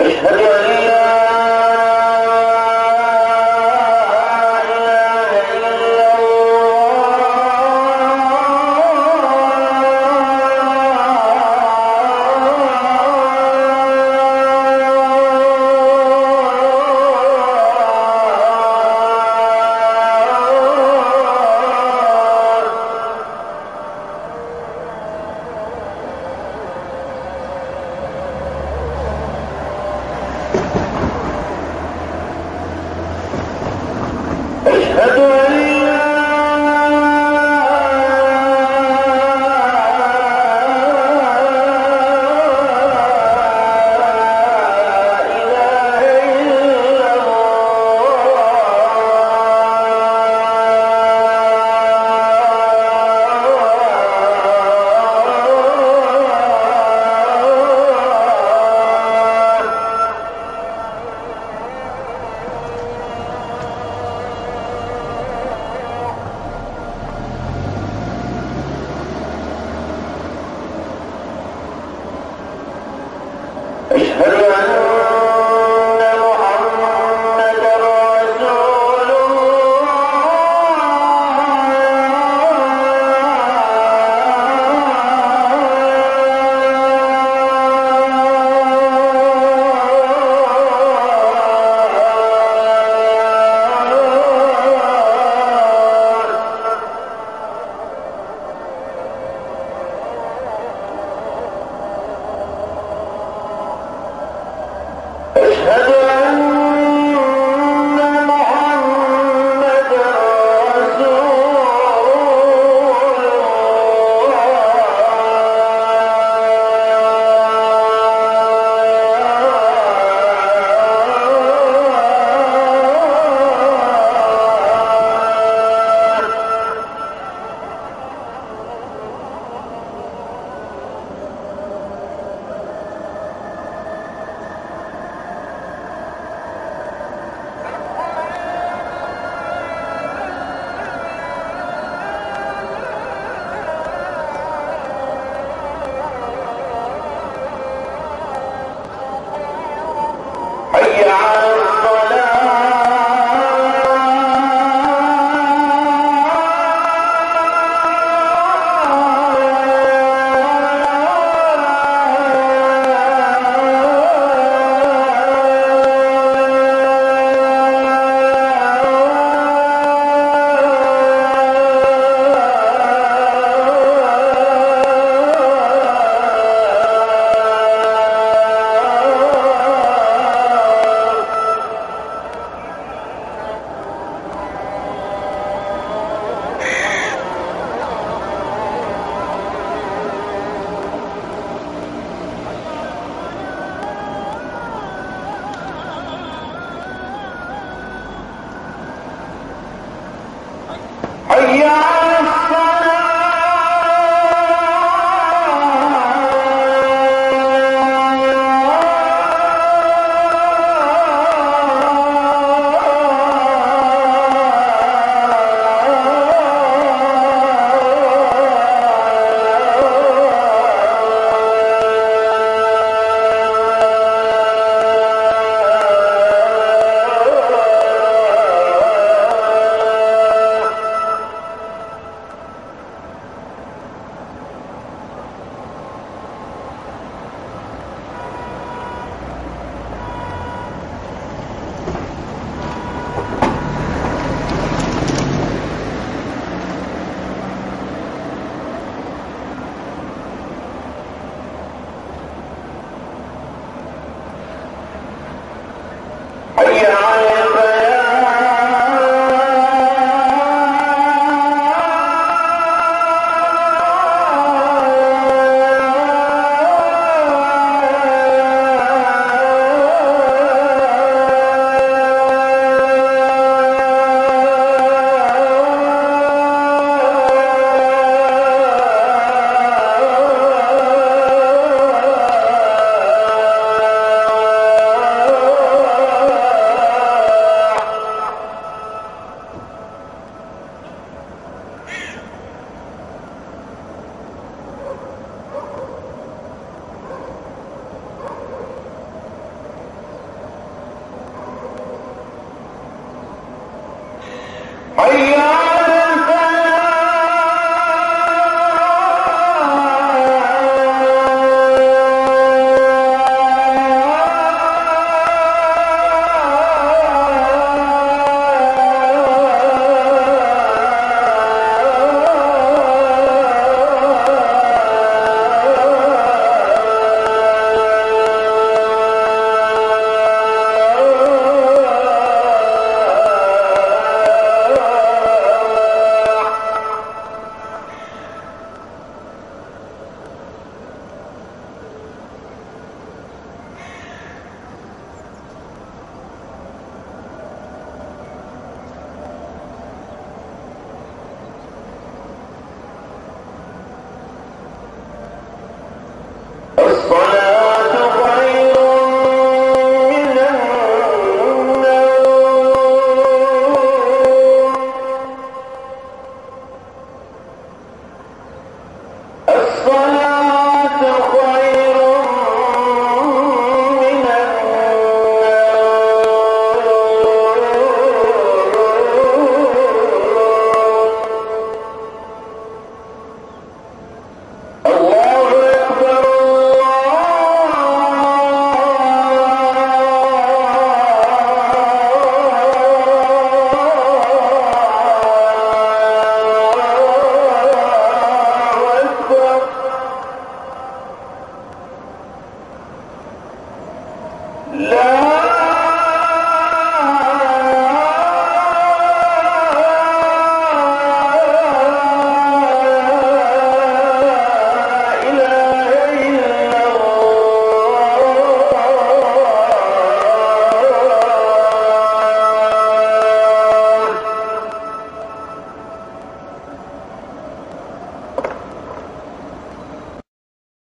Gracias. That's Obrigado. لا